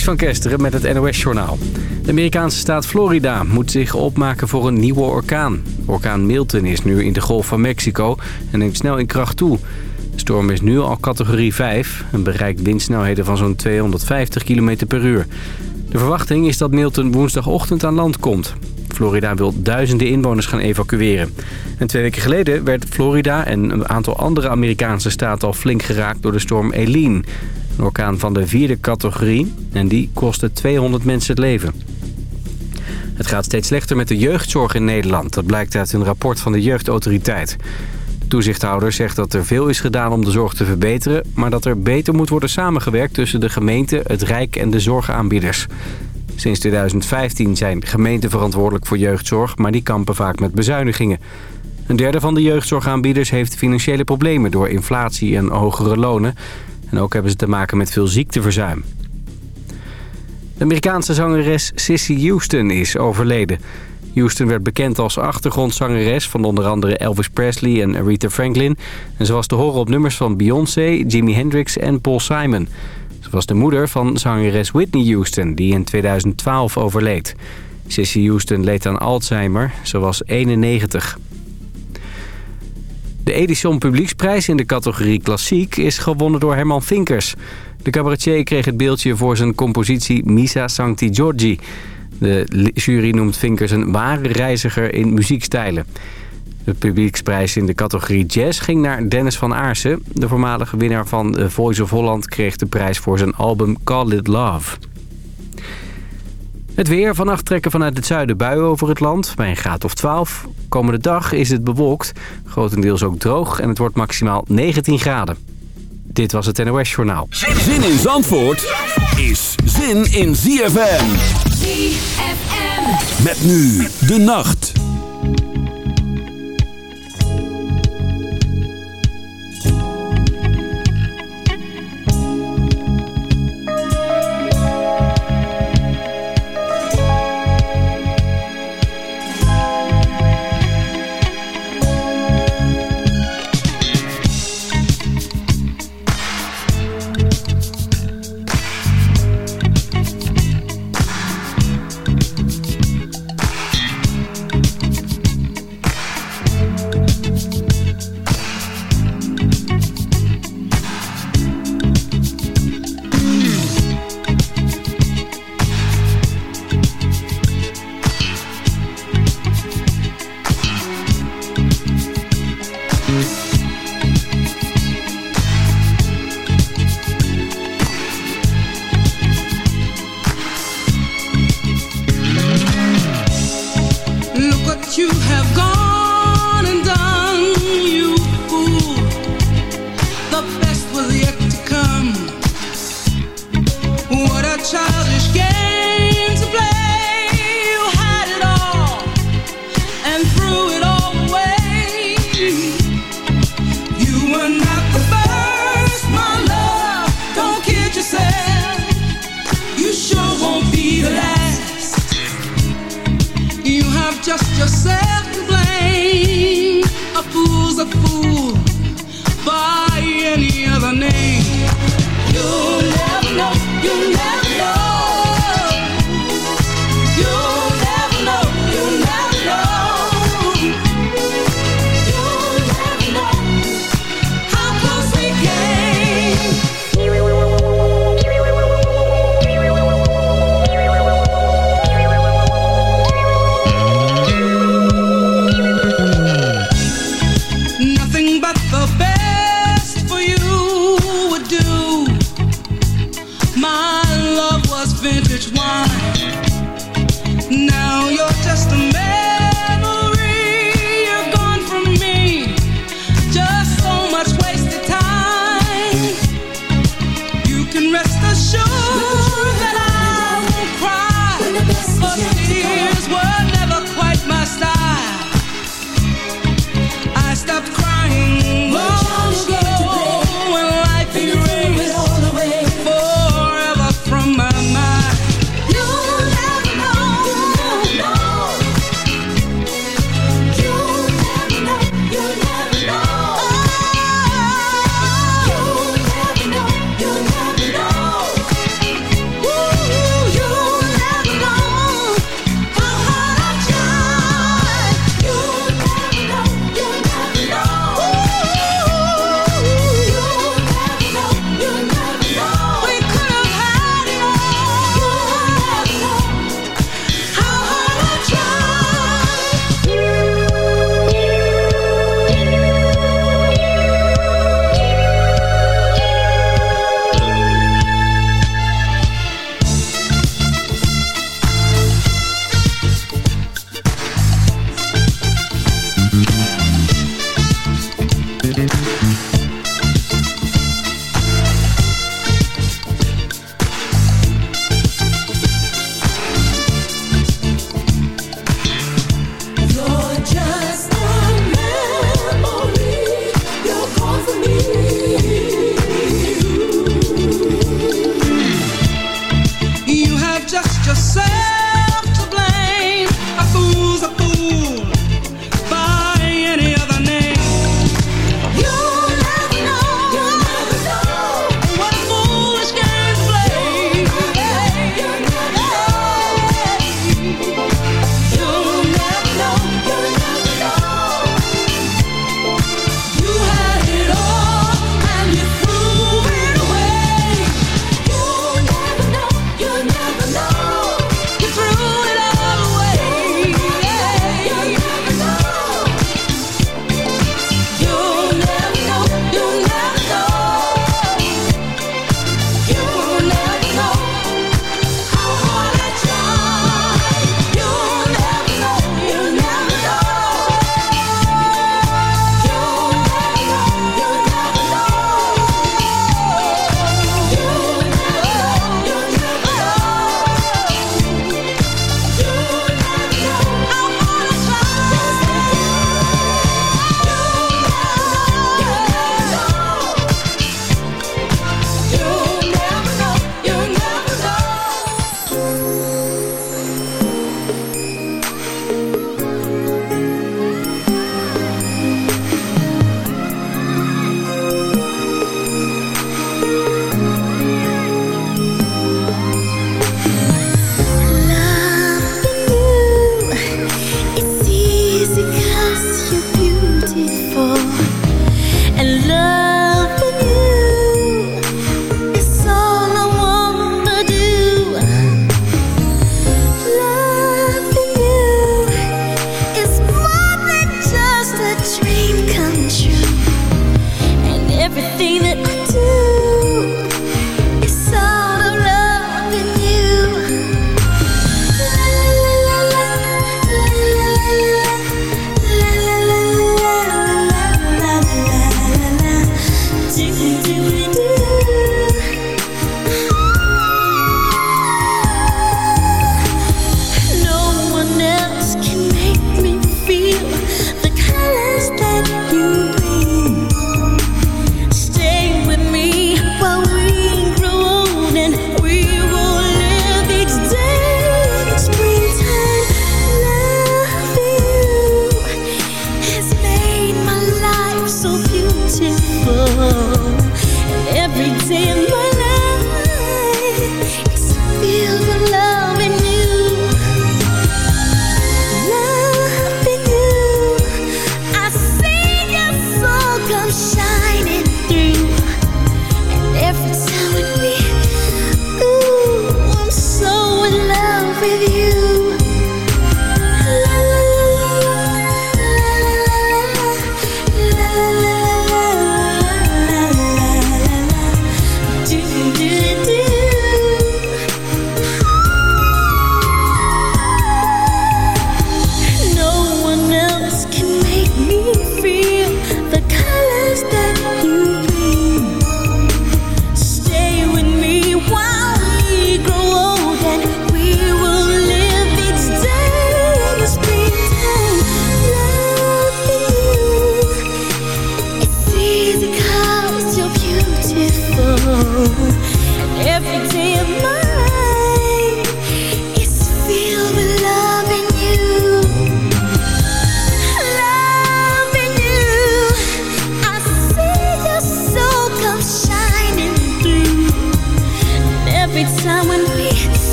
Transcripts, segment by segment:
Van Kesteren met het NOS-journaal. De Amerikaanse staat Florida moet zich opmaken voor een nieuwe orkaan. Orkaan Milton is nu in de Golf van Mexico en neemt snel in kracht toe. De storm is nu al categorie 5 en bereikt windsnelheden van zo'n 250 km per uur. De verwachting is dat Milton woensdagochtend aan land komt. Florida wil duizenden inwoners gaan evacueren. En twee weken geleden werd Florida en een aantal andere Amerikaanse staten al flink geraakt door de storm Eileen. Een orkaan van de vierde categorie en die kostte 200 mensen het leven. Het gaat steeds slechter met de jeugdzorg in Nederland. Dat blijkt uit een rapport van de jeugdautoriteit. De toezichthouder zegt dat er veel is gedaan om de zorg te verbeteren... maar dat er beter moet worden samengewerkt tussen de gemeente, het Rijk en de zorgaanbieders. Sinds 2015 zijn gemeenten verantwoordelijk voor jeugdzorg... maar die kampen vaak met bezuinigingen. Een derde van de jeugdzorgaanbieders heeft financiële problemen... door inflatie en hogere lonen. En ook hebben ze te maken met veel ziekteverzuim. De Amerikaanse zangeres Sissy Houston is overleden. Houston werd bekend als achtergrondzangeres van onder andere Elvis Presley en Aretha Franklin. En ze was te horen op nummers van Beyoncé, Jimi Hendrix en Paul Simon. Ze was de moeder van zangeres Whitney Houston, die in 2012 overleed. Sissy Houston leed aan Alzheimer. Ze was 91. De Edison Publieksprijs in de categorie Klassiek is gewonnen door Herman Vinkers. De cabaretier kreeg het beeldje voor zijn compositie Misa Sancti Giorgi. De jury noemt Vinkers een ware reiziger in muziekstijlen. De publieksprijs in de categorie jazz ging naar Dennis van Aarsen. De voormalige winnaar van The Voice of Holland kreeg de prijs voor zijn album Call It Love. Het weer. Vannacht trekken vanuit het zuiden buien over het land. Bij een graad of 12. Komende dag is het bewolkt. Grotendeels ook droog. En het wordt maximaal 19 graden. Dit was het NOS Journaal. Zin in Zandvoort is zin in ZFM. ZFM. Met nu de nacht.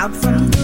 out from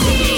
see.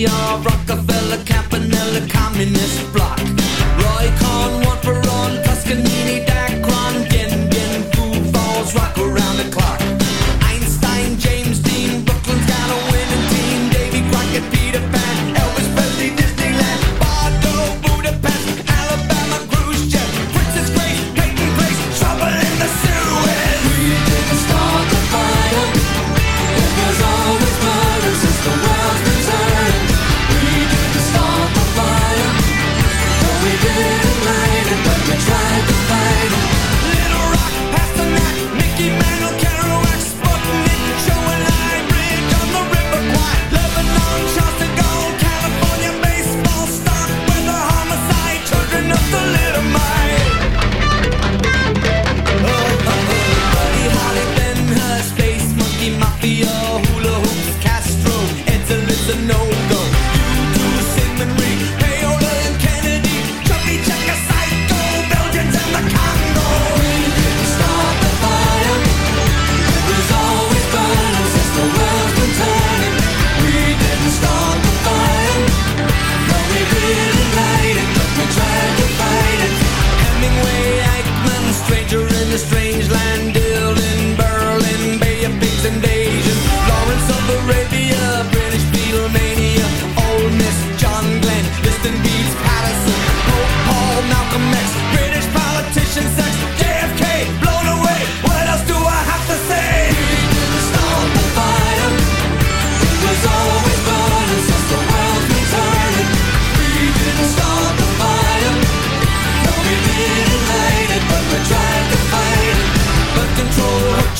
we are rock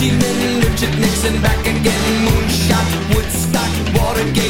Chi Minh, Richard Nixon, back again, moonshot, Woodstock, Watergate.